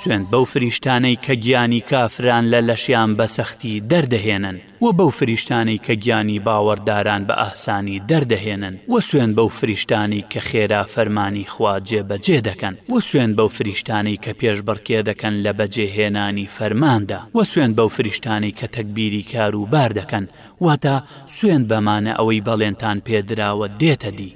سوێند بەو فریشتانەی کە گیانی کافران لە لەشیان بە سەختی دەردەهێنن، وە بەو فریشتانەی کە گیانی باوەڕداران بە ئاسانی دەردەهێنن، وە سوێند بەو فریشتانەی کە خێرا فەرمانی خوا جێبەجێ دەکەن، وە سوێند بەو فریشتانەی کە پێشبڕکێ دەکەن لە بەجێهێنانی فەرماندا، وە سوێند بەو فریشتانەی کە تەگبیری کاروبار دەکەن، واتە سوێند بەمانە ئەوەی بەڵێنتان پێدراوە دێتە دی.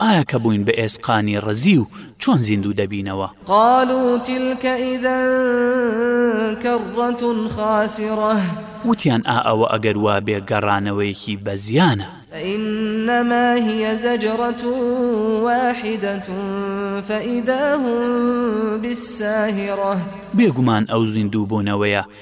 ئایا کە بووین بە ئێسقانی ڕزیو چۆن زیندوو دەبینەوە؟ قالوا تلک اذا کرة خاسرە. وتیان ئا ئەوە ئەگەر وابێ گەڕانەوەیەکی بە زیانە. فانما هی زجرە واحدە فاذا هم بالساهرە. بێگومان ئەو زیندوو بوونەوەیە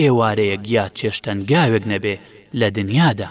ئێوارەیەک یا چێشتەنگاوێک نەبێ لە دنیادا.